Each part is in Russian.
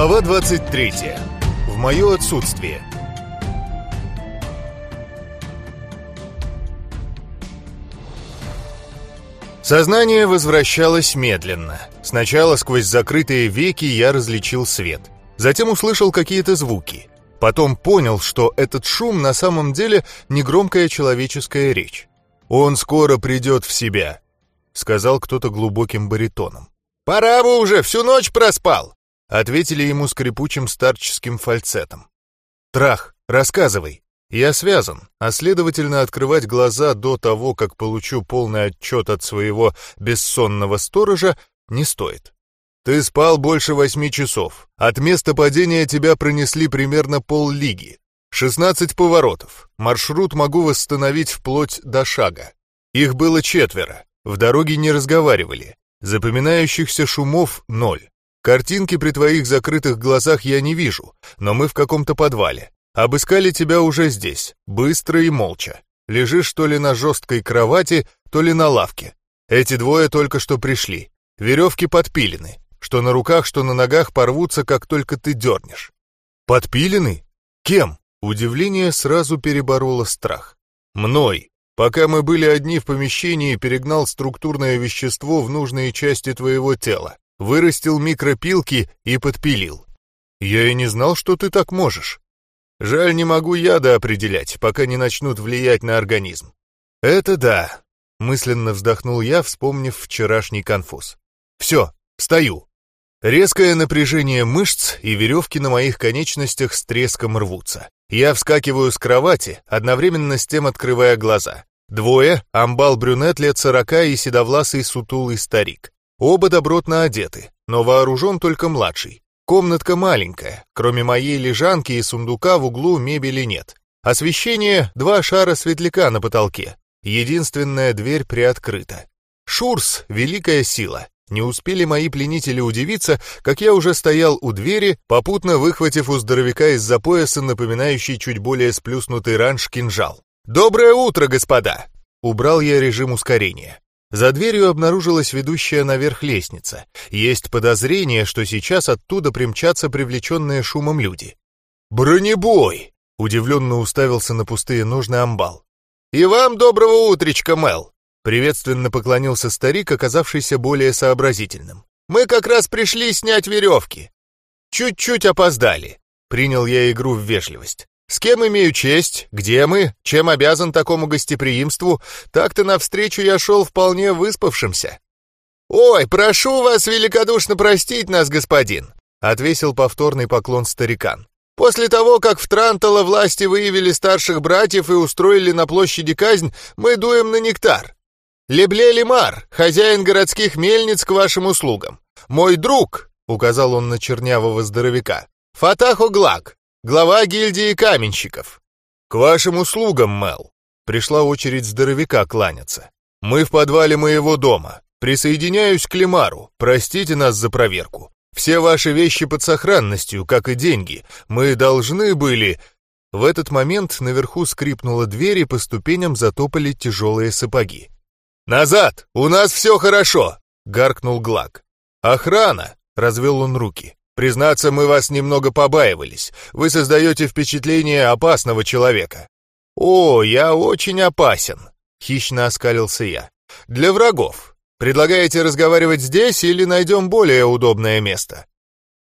Глава 23. В мое отсутствие. Сознание возвращалось медленно. Сначала сквозь закрытые веки я различил свет. Затем услышал какие-то звуки. Потом понял, что этот шум на самом деле негромкая человеческая речь. «Он скоро придет в себя», — сказал кто-то глубоким баритоном. «Пора бы уже, всю ночь проспал!» — ответили ему скрипучим старческим фальцетом. «Трах, рассказывай. Я связан, а следовательно открывать глаза до того, как получу полный отчет от своего бессонного сторожа, не стоит. Ты спал больше восьми часов. От места падения тебя пронесли примерно поллиги. Шестнадцать поворотов. Маршрут могу восстановить вплоть до шага. Их было четверо. В дороге не разговаривали. Запоминающихся шумов ноль. Картинки при твоих закрытых глазах я не вижу, но мы в каком-то подвале. Обыскали тебя уже здесь, быстро и молча. Лежишь то ли на жесткой кровати, то ли на лавке. Эти двое только что пришли. Веревки подпилены. Что на руках, что на ногах порвутся, как только ты дернешь. Подпилены? Кем? Удивление сразу перебороло страх. Мной. Пока мы были одни в помещении, перегнал структурное вещество в нужные части твоего тела, вырастил микропилки и подпилил. Я и не знал, что ты так можешь. Жаль, не могу яда определять, пока не начнут влиять на организм. Это да, мысленно вздохнул я, вспомнив вчерашний конфуз. Все, встаю. Резкое напряжение мышц и веревки на моих конечностях с треском рвутся. Я вскакиваю с кровати, одновременно с тем открывая глаза. Двое — амбал-брюнет лет сорока и седовласый сутулый старик. Оба добротно одеты, но вооружен только младший. Комнатка маленькая, кроме моей лежанки и сундука в углу мебели нет. Освещение — два шара светляка на потолке. Единственная дверь приоткрыта. Шурс — великая сила, не успели мои пленители удивиться, как я уже стоял у двери, попутно выхватив у здоровяка из-за пояса напоминающий чуть более сплюснутый ранж кинжал. «Доброе утро, господа!» Убрал я режим ускорения. За дверью обнаружилась ведущая наверх лестница. Есть подозрение, что сейчас оттуда примчатся привлеченные шумом люди. «Бронебой!» — удивленно уставился на пустые ножны амбал. «И вам доброго утречка, Мел!» Приветственно поклонился старик, оказавшийся более сообразительным. «Мы как раз пришли снять веревки. Чуть-чуть опоздали». Принял я игру в вежливость. «С кем имею честь? Где мы? Чем обязан такому гостеприимству? Так-то навстречу я шел вполне выспавшимся». «Ой, прошу вас великодушно простить нас, господин», — отвесил повторный поклон старикан. «После того, как в Трантало власти выявили старших братьев и устроили на площади казнь, мы дуем на нектар. «Лебле Лемар, хозяин городских мельниц к вашим услугам. Мой друг», — указал он на чернявого здоровяка, — «Фатахо Глак, глава гильдии каменщиков». «К вашим услугам, Мел». Пришла очередь здоровяка кланяться. «Мы в подвале моего дома. Присоединяюсь к Лемару. Простите нас за проверку. Все ваши вещи под сохранностью, как и деньги. Мы должны были...» В этот момент наверху скрипнула дверь, и по ступеням затопали тяжелые сапоги. «Назад! У нас все хорошо!» — гаркнул Глак. «Охрана!» — развел он руки. «Признаться, мы вас немного побаивались. Вы создаете впечатление опасного человека». «О, я очень опасен!» — хищно оскалился я. «Для врагов. Предлагаете разговаривать здесь или найдем более удобное место?»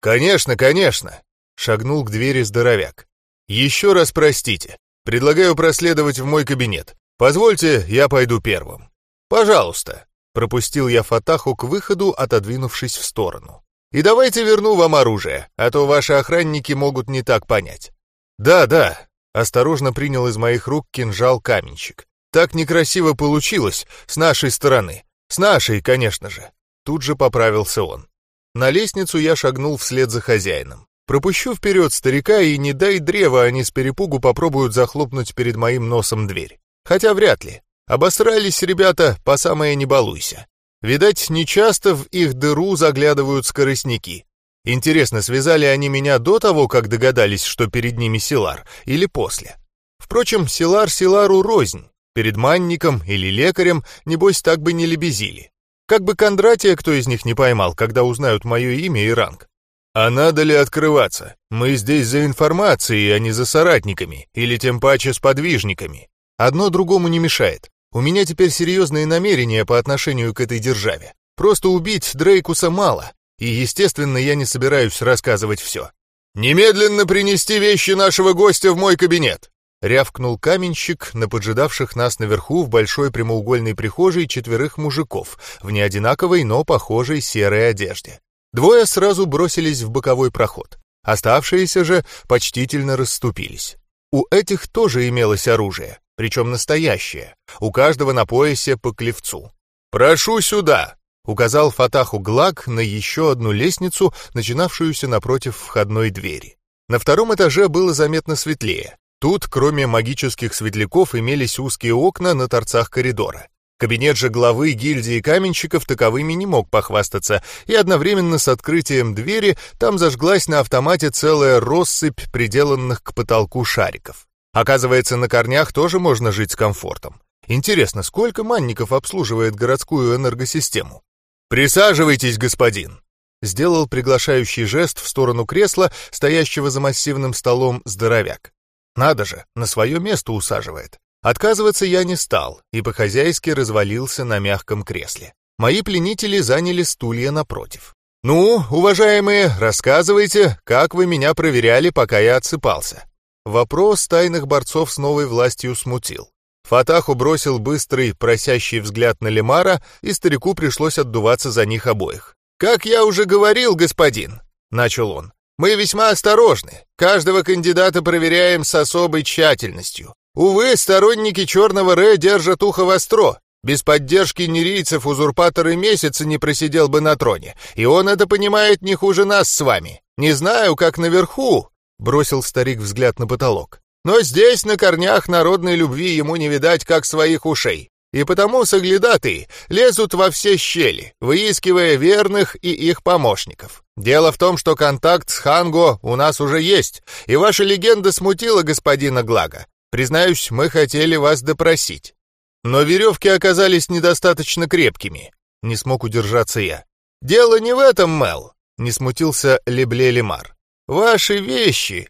«Конечно, конечно!» — шагнул к двери здоровяк. «Еще раз простите. Предлагаю проследовать в мой кабинет. Позвольте, я пойду первым». «Пожалуйста», — пропустил я Фатаху к выходу, отодвинувшись в сторону. «И давайте верну вам оружие, а то ваши охранники могут не так понять». «Да, да», — осторожно принял из моих рук кинжал каменщик. «Так некрасиво получилось, с нашей стороны. С нашей, конечно же». Тут же поправился он. На лестницу я шагнул вслед за хозяином. Пропущу вперед старика, и не дай древа, они с перепугу попробуют захлопнуть перед моим носом дверь. Хотя вряд ли. Обосрались ребята, по самое не балуйся. Видать, нечасто в их дыру заглядывают скоростники. Интересно, связали они меня до того, как догадались, что перед ними Силар, или после? Впрочем, Силар Силару рознь. Перед манником или лекарем, небось, так бы не лебезили. Как бы Кондратия кто из них не поймал, когда узнают мое имя и ранг. «А надо ли открываться? Мы здесь за информацией, а не за соратниками, или тем паче с подвижниками. Одно другому не мешает. У меня теперь серьезные намерения по отношению к этой державе. Просто убить Дрейкуса мало, и, естественно, я не собираюсь рассказывать все. «Немедленно принести вещи нашего гостя в мой кабинет!» Рявкнул каменщик на поджидавших нас наверху в большой прямоугольной прихожей четверых мужиков в неодинаковой, но похожей серой одежде. Двое сразу бросились в боковой проход. Оставшиеся же почтительно расступились. У этих тоже имелось оружие, причем настоящее, у каждого на поясе по клевцу. «Прошу сюда!» — указал Фатаху Глак на еще одну лестницу, начинавшуюся напротив входной двери. На втором этаже было заметно светлее. Тут, кроме магических светляков, имелись узкие окна на торцах коридора. Кабинет же главы гильдии каменщиков таковыми не мог похвастаться, и одновременно с открытием двери там зажглась на автомате целая россыпь приделанных к потолку шариков. Оказывается, на корнях тоже можно жить с комфортом. Интересно, сколько манников обслуживает городскую энергосистему? «Присаживайтесь, господин!» Сделал приглашающий жест в сторону кресла, стоящего за массивным столом здоровяк. Надо же, на свое место усаживает. Отказываться я не стал и по-хозяйски развалился на мягком кресле. Мои пленители заняли стулья напротив. «Ну, уважаемые, рассказывайте, как вы меня проверяли, пока я отсыпался». Вопрос тайных борцов с новой властью смутил. Фатаху бросил быстрый, просящий взгляд на Лемара, и старику пришлось отдуваться за них обоих. «Как я уже говорил, господин», — начал он, — «мы весьма осторожны. Каждого кандидата проверяем с особой тщательностью. Увы, сторонники Черного Ре держат ухо востро. Без поддержки нерийцев узурпатор и месяца не просидел бы на троне, и он это понимает не хуже нас с вами. Не знаю, как наверху, — бросил старик взгляд на потолок. Но здесь, на корнях народной любви, ему не видать, как своих ушей. И потому соглядатые лезут во все щели, выискивая верных и их помощников. Дело в том, что контакт с Ханго у нас уже есть, и ваша легенда смутила господина Глага. Признаюсь, мы хотели вас допросить. Но веревки оказались недостаточно крепкими. Не смог удержаться я. Дело не в этом, Мел, не смутился Лебле Лемар. Ваши вещи.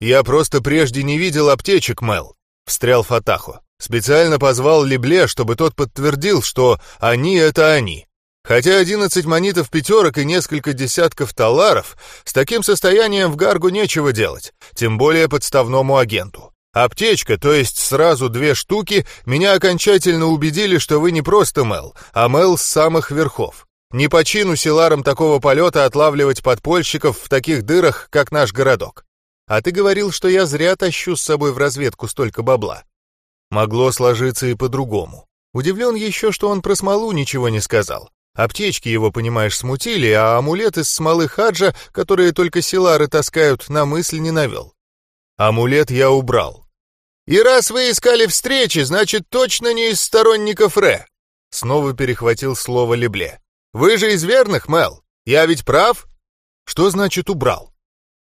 Я просто прежде не видел аптечек, Мел, встрял Фатаху. Специально позвал Лебле, чтобы тот подтвердил, что они — это они. Хотя одиннадцать монитов пятерок и несколько десятков таларов, с таким состоянием в Гаргу нечего делать, тем более подставному агенту. Аптечка, то есть сразу две штуки, меня окончательно убедили, что вы не просто Мел, а Мел с самых верхов. Не по чину силарам такого полета отлавливать подпольщиков в таких дырах, как наш городок. А ты говорил, что я зря тащу с собой в разведку столько бабла. Могло сложиться и по-другому. Удивлен еще, что он про смолу ничего не сказал. Аптечки его, понимаешь, смутили, а амулет из смолы хаджа, которые только силары таскают, на мысль не навел. Амулет я убрал. «И раз вы искали встречи, значит, точно не из сторонников Ре!» Снова перехватил слово Лебле. «Вы же из верных, Мел? Я ведь прав?» «Что значит убрал?»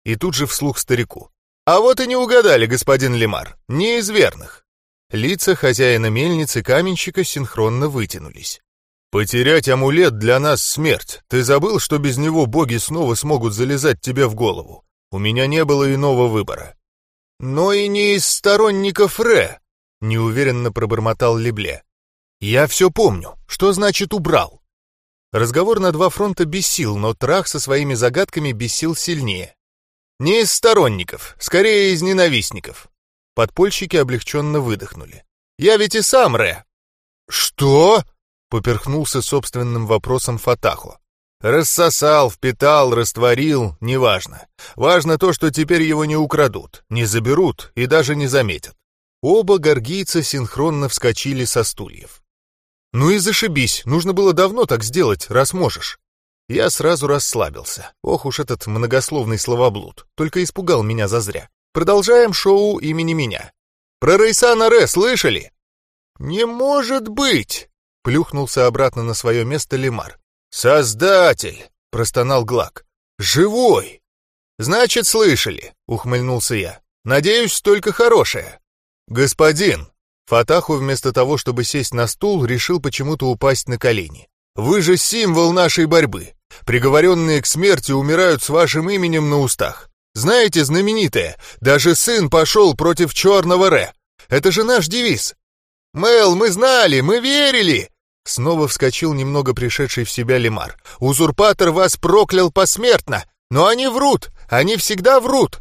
И тут же вслух старику. «А вот и не угадали, господин Лемар, не из верных». Лица хозяина мельницы каменщика синхронно вытянулись. «Потерять амулет для нас смерть. Ты забыл, что без него боги снова смогут залезать тебе в голову? У меня не было иного выбора но и не из сторонников Ре», — неуверенно пробормотал Лебле. «Я все помню. Что значит убрал?» Разговор на два фронта бесил, но Трах со своими загадками бесил сильнее. «Не из сторонников, скорее из ненавистников». Подпольщики облегченно выдохнули. «Я ведь и сам Ре». «Что?» — поперхнулся собственным вопросом Фатаху. Рассосал, впитал, растворил, неважно. Важно то, что теперь его не украдут, не заберут и даже не заметят. Оба горгийца синхронно вскочили со стульев. «Ну и зашибись, нужно было давно так сделать, раз можешь». Я сразу расслабился. Ох уж этот многословный словоблуд, только испугал меня зазря. Продолжаем шоу имени меня. Про Рейсана Ре слышали? «Не может быть!» — плюхнулся обратно на свое место Лемар. «Создатель!» — простонал Глак. «Живой!» «Значит, слышали!» — ухмыльнулся я. «Надеюсь, только хорошее!» «Господин!» Фатаху вместо того, чтобы сесть на стул, решил почему-то упасть на колени. «Вы же символ нашей борьбы! Приговоренные к смерти умирают с вашим именем на устах. Знаете, знаменитое, даже сын пошел против черного Ре. Это же наш девиз. Мэл, мы знали, мы верили!» Снова вскочил немного пришедший в себя Лемар. «Узурпатор вас проклял посмертно! Но они врут! Они всегда врут!»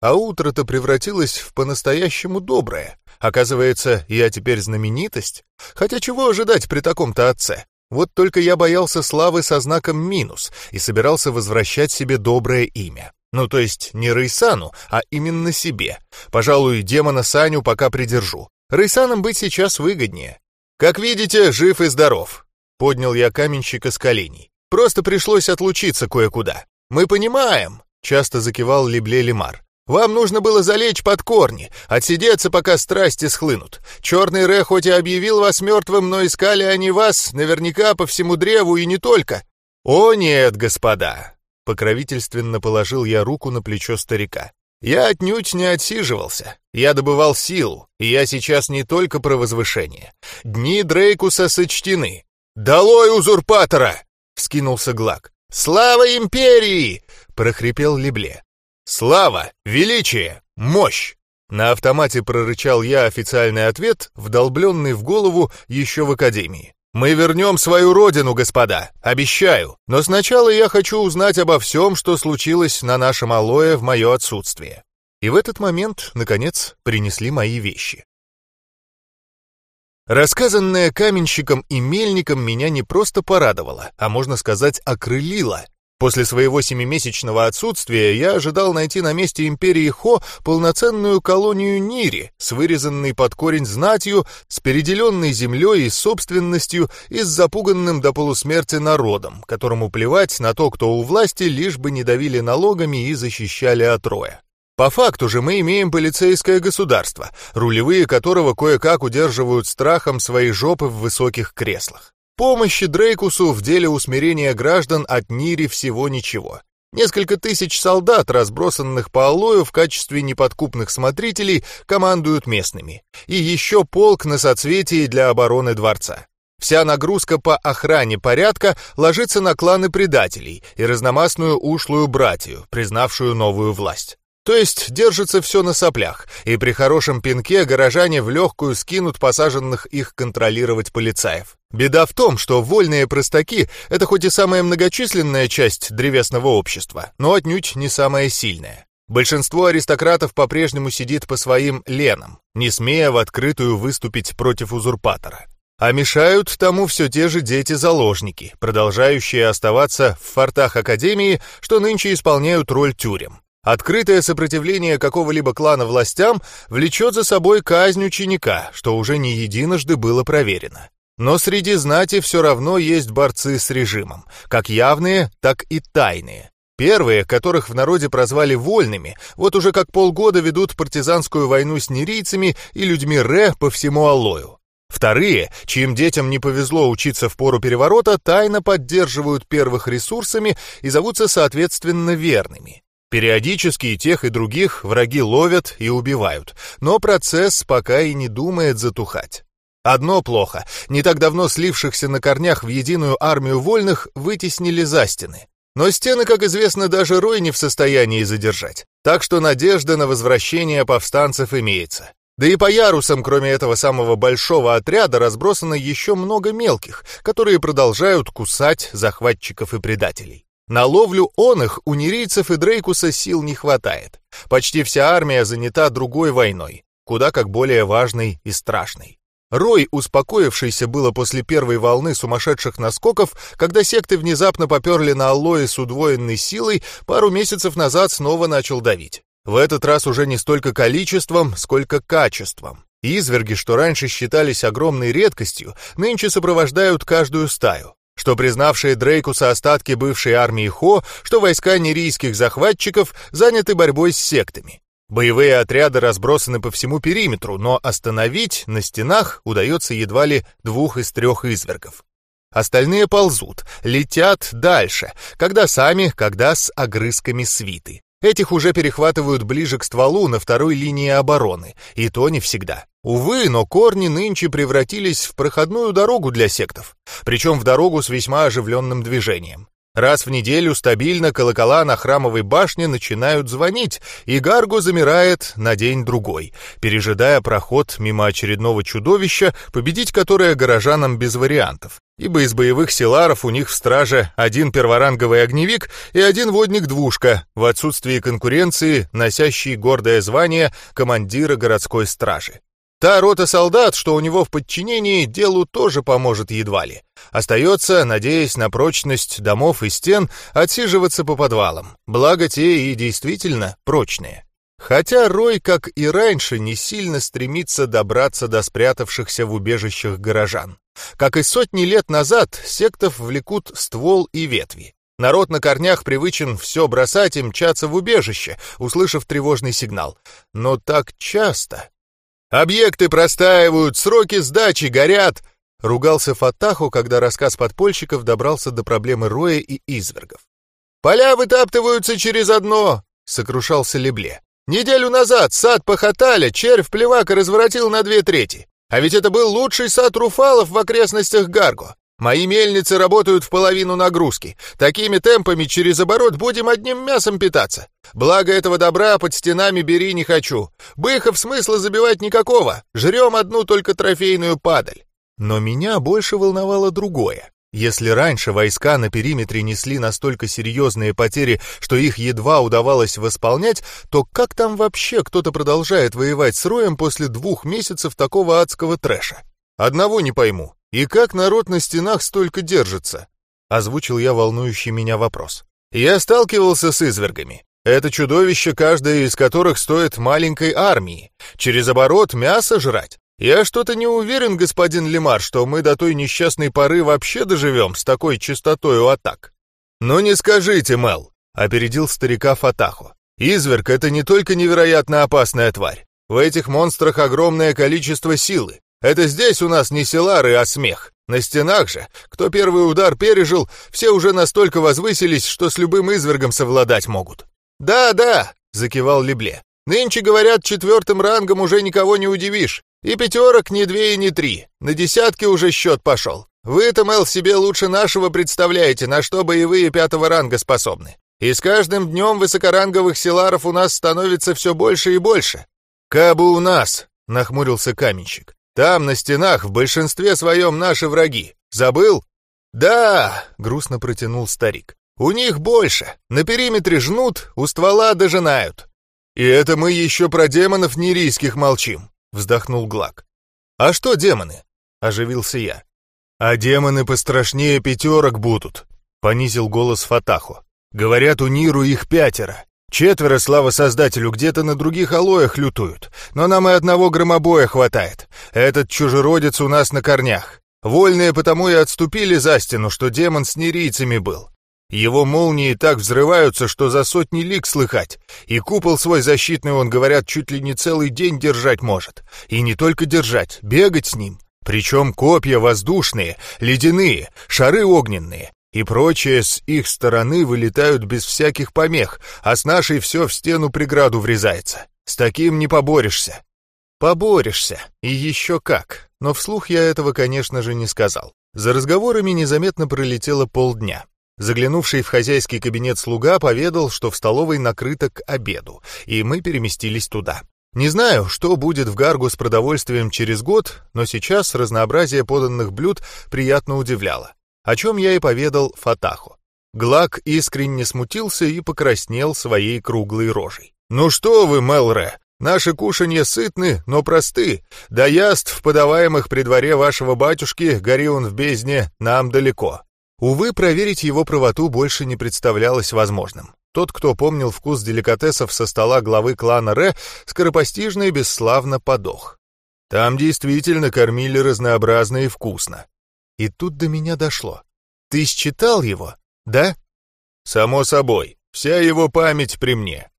А утро-то превратилось в по-настоящему доброе. Оказывается, я теперь знаменитость. Хотя чего ожидать при таком-то отце? Вот только я боялся славы со знаком минус и собирался возвращать себе доброе имя. Ну, то есть не Рейсану, а именно себе. Пожалуй, демона Саню пока придержу. Рейсаном быть сейчас выгоднее. Как видите, жив и здоров. Поднял я каменщика с коленей. Просто пришлось отлучиться кое-куда. Мы понимаем, часто закивал Лебле Лемар. Вам нужно было залечь под корни, отсидеться, пока страсти схлынут. Черный Ре хоть и объявил вас мертвым, но искали они вас наверняка по всему древу и не только. О нет, господа!» Покровительственно положил я руку на плечо старика. «Я отнюдь не отсиживался. Я добывал силу, и я сейчас не только про возвышение. Дни Дрейкуса сочтены. «Долой узурпатора!» — вскинулся Глак. «Слава империи!» — прохрипел Лебле. «Слава! Величие! Мощь!» На автомате прорычал я официальный ответ, вдолбленный в голову еще в академии. «Мы вернем свою родину, господа, обещаю, но сначала я хочу узнать обо всем, что случилось на нашем алое в мое отсутствие». И в этот момент, наконец, принесли мои вещи. Рассказанное каменщиком и мельником меня не просто порадовало, а, можно сказать, окрылило. После своего семимесячного отсутствия я ожидал найти на месте империи Хо полноценную колонию Нири с вырезанной под корень знатью, с переделенной землей и собственностью и с запуганным до полусмерти народом, которому плевать на то, кто у власти, лишь бы не давили налогами и защищали от роя. По факту же мы имеем полицейское государство, рулевые которого кое-как удерживают страхом свои жопы в высоких креслах. Помощи Дрейкусу в деле усмирения граждан от Нири всего ничего. Несколько тысяч солдат, разбросанных по Алою в качестве неподкупных смотрителей, командуют местными. И еще полк на соцветии для обороны дворца. Вся нагрузка по охране порядка ложится на кланы предателей и разномастную ушлую братью, признавшую новую власть. То есть держится все на соплях, и при хорошем пинке горожане в легкую скинут посаженных их контролировать полицаев. Беда в том, что вольные простаки — это хоть и самая многочисленная часть древесного общества, но отнюдь не самая сильная. Большинство аристократов по-прежнему сидит по своим ленам, не смея в открытую выступить против узурпатора. А мешают тому все те же дети-заложники, продолжающие оставаться в фортах Академии, что нынче исполняют роль тюрем. Открытое сопротивление какого-либо клана властям влечет за собой казнь ученика, что уже не единожды было проверено. Но среди знати все равно есть борцы с режимом, как явные, так и тайные. Первые, которых в народе прозвали вольными, вот уже как полгода ведут партизанскую войну с нерийцами и людьми Ре по всему Аллою. Вторые, чьим детям не повезло учиться в пору переворота, тайно поддерживают первых ресурсами и зовутся соответственно верными. Периодически и тех, и других враги ловят и убивают, но процесс пока и не думает затухать. Одно плохо. Не так давно слившихся на корнях в единую армию вольных вытеснили за стены. Но стены, как известно, даже Рой не в состоянии задержать. Так что надежда на возвращение повстанцев имеется. Да и по ярусам, кроме этого самого большого отряда, разбросано еще много мелких, которые продолжают кусать захватчиков и предателей. На ловлю он их у нерийцев и Дрейкуса сил не хватает. Почти вся армия занята другой войной, куда как более важной и страшной. Рой, успокоившийся было после первой волны сумасшедших наскоков, когда секты внезапно поперли на Аллое с удвоенной силой, пару месяцев назад снова начал давить. В этот раз уже не столько количеством, сколько качеством. Изверги, что раньше считались огромной редкостью, нынче сопровождают каждую стаю. Что признавшие Дрейкуса остатки бывшей армии Хо, что войска нерийских захватчиков заняты борьбой с сектами. Боевые отряды разбросаны по всему периметру, но остановить на стенах удается едва ли двух из трех извергов. Остальные ползут, летят дальше, когда сами, когда с огрызками свиты. Этих уже перехватывают ближе к стволу на второй линии обороны, и то не всегда. Увы, но корни нынче превратились в проходную дорогу для сектов, причем в дорогу с весьма оживленным движением. Раз в неделю стабильно колокола на храмовой башне начинают звонить, и Гарго замирает на день-другой, пережидая проход мимо очередного чудовища, победить которое горожанам без вариантов. Ибо из боевых силаров у них в страже один перворанговый огневик и один водник-двушка, в отсутствии конкуренции, носящий гордое звание командира городской стражи. Та рота солдат, что у него в подчинении, делу тоже поможет едва ли. Остается, надеясь на прочность домов и стен, отсиживаться по подвалам. Благо те и действительно прочные. Хотя Рой, как и раньше, не сильно стремится добраться до спрятавшихся в убежищах горожан. Как и сотни лет назад, сектов влекут ствол и ветви. Народ на корнях привычен все бросать и мчаться в убежище, услышав тревожный сигнал. Но так часто, «Объекты простаивают, сроки сдачи горят!» Ругался Фатаху, когда рассказ подпольщиков добрался до проблемы роя и извергов. «Поля вытаптываются через одно!» — сокрушался Лебле. «Неделю назад сад Пахаталя червь плевака разворотил на две трети. А ведь это был лучший сад руфалов в окрестностях Гарго. Мои мельницы работают в половину нагрузки. Такими темпами через оборот будем одним мясом питаться. Благо этого добра под стенами бери не хочу. Быхов смысла забивать никакого. Жрем одну только трофейную падаль. Но меня больше волновало другое. Если раньше войска на периметре несли настолько серьезные потери, что их едва удавалось восполнять, то как там вообще кто-то продолжает воевать с Роем после двух месяцев такого адского трэша? Одного не пойму. «И как народ на стенах столько держится?» — озвучил я волнующий меня вопрос. «Я сталкивался с извергами. Это чудовище, каждое из которых стоит маленькой армии. Через оборот мясо жрать. Я что-то не уверен, господин Лемар, что мы до той несчастной поры вообще доживем с такой частотой у атак». «Ну не скажите, Мел», — опередил старика Фатаху. «Изверг — это не только невероятно опасная тварь. В этих монстрах огромное количество силы. Это здесь у нас не селары, а смех. На стенах же, кто первый удар пережил, все уже настолько возвысились, что с любым извергом совладать могут. «Да, да», — закивал Лебле. «Нынче, говорят, четвертым рангом уже никого не удивишь. И пятерок не две и не три. На десятки уже счет пошел. Вы-то, Мэл, себе лучше нашего представляете, на что боевые пятого ранга способны. И с каждым днем высокоранговых селаров у нас становится все больше и больше». «Кабы у нас», — нахмурился каменщик. Там, на стенах, в большинстве своем наши враги. Забыл? Да, грустно протянул старик. У них больше. На периметре жнут, у ствола дожинают. И это мы еще про демонов нерийских молчим, вздохнул Глак. А что демоны? Оживился я. А демоны пострашнее пятерок будут, понизил голос Фатаху. Говорят, у Ниру их пятеро. Четверо, слава создателю, где-то на других алоях лютуют, но нам и одного громобоя хватает. Этот чужеродец у нас на корнях. Вольные потому и отступили за стену, что демон с нерийцами был. Его молнии так взрываются, что за сотни лик слыхать. И купол свой защитный, он, говорят, чуть ли не целый день держать может. И не только держать, бегать с ним. Причем копья воздушные, ледяные, шары огненные и прочее с их стороны вылетают без всяких помех, а с нашей все в стену преграду врезается. С таким не поборешься. Поборешься, и еще как. Но вслух я этого, конечно же, не сказал. За разговорами незаметно пролетело полдня. Заглянувший в хозяйский кабинет слуга поведал, что в столовой накрыто к обеду, и мы переместились туда. Не знаю, что будет в Гаргу с продовольствием через год, но сейчас разнообразие поданных блюд приятно удивляло о чем я и поведал Фатаху. Глак искренне смутился и покраснел своей круглой рожей. «Ну что вы, Мелре, наши кушанья сытны, но просты. До яств, подаваемых при дворе вашего батюшки, гори он в бездне, нам далеко». Увы, проверить его правоту больше не представлялось возможным. Тот, кто помнил вкус деликатесов со стола главы клана Ре, скоропостижно и бесславно подох. Там действительно кормили разнообразно и вкусно. И тут до меня дошло. Ты считал его, да? Само собой, вся его память при мне.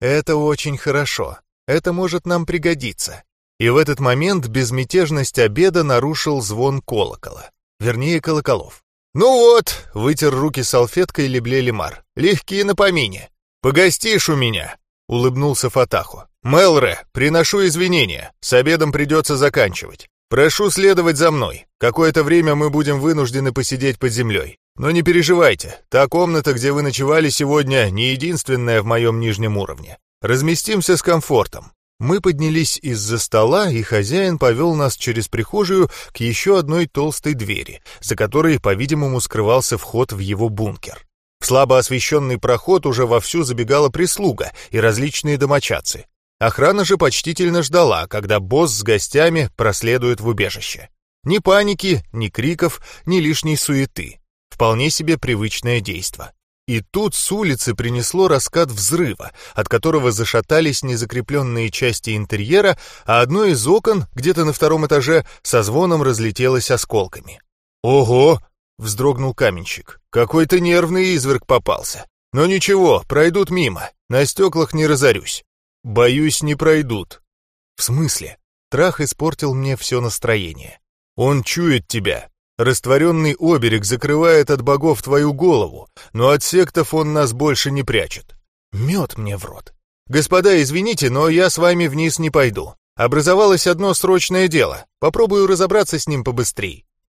Это очень хорошо. Это может нам пригодиться. И в этот момент безмятежность обеда нарушил звон колокола. Вернее, колоколов. «Ну вот», — вытер руки салфеткой Лебле Лемар, — «легкие на помине. Погостишь у меня», — улыбнулся Фатаху. «Мелре, приношу извинения, с обедом придется заканчивать. Прошу следовать за мной. Какое-то время мы будем вынуждены посидеть под землей. Но не переживайте, та комната, где вы ночевали сегодня, не единственная в моем нижнем уровне. Разместимся с комфортом. Мы поднялись из-за стола, и хозяин повел нас через прихожую к еще одной толстой двери, за которой, по-видимому, скрывался вход в его бункер. В слабо освещенный проход уже вовсю забегала прислуга и различные домочадцы. Охрана же почтительно ждала, когда босс с гостями проследует в убежище. Ни паники, ни криков, ни лишней суеты. Вполне себе привычное действо. И тут с улицы принесло раскат взрыва, от которого зашатались незакрепленные части интерьера, а одно из окон, где-то на втором этаже, со звоном разлетелось осколками. «Ого!» — вздрогнул каменщик. «Какой-то нервный изверг попался. Но ничего, пройдут мимо, на стеклах не разорюсь». «Боюсь, не пройдут». «В смысле?» Трах испортил мне все настроение. «Он чует тебя. Растворенный оберег закрывает от богов твою голову, но от сектов он нас больше не прячет. Мед мне в рот. Господа, извините, но я с вами вниз не пойду. Образовалось одно срочное дело. Попробую разобраться с ним побыстрей.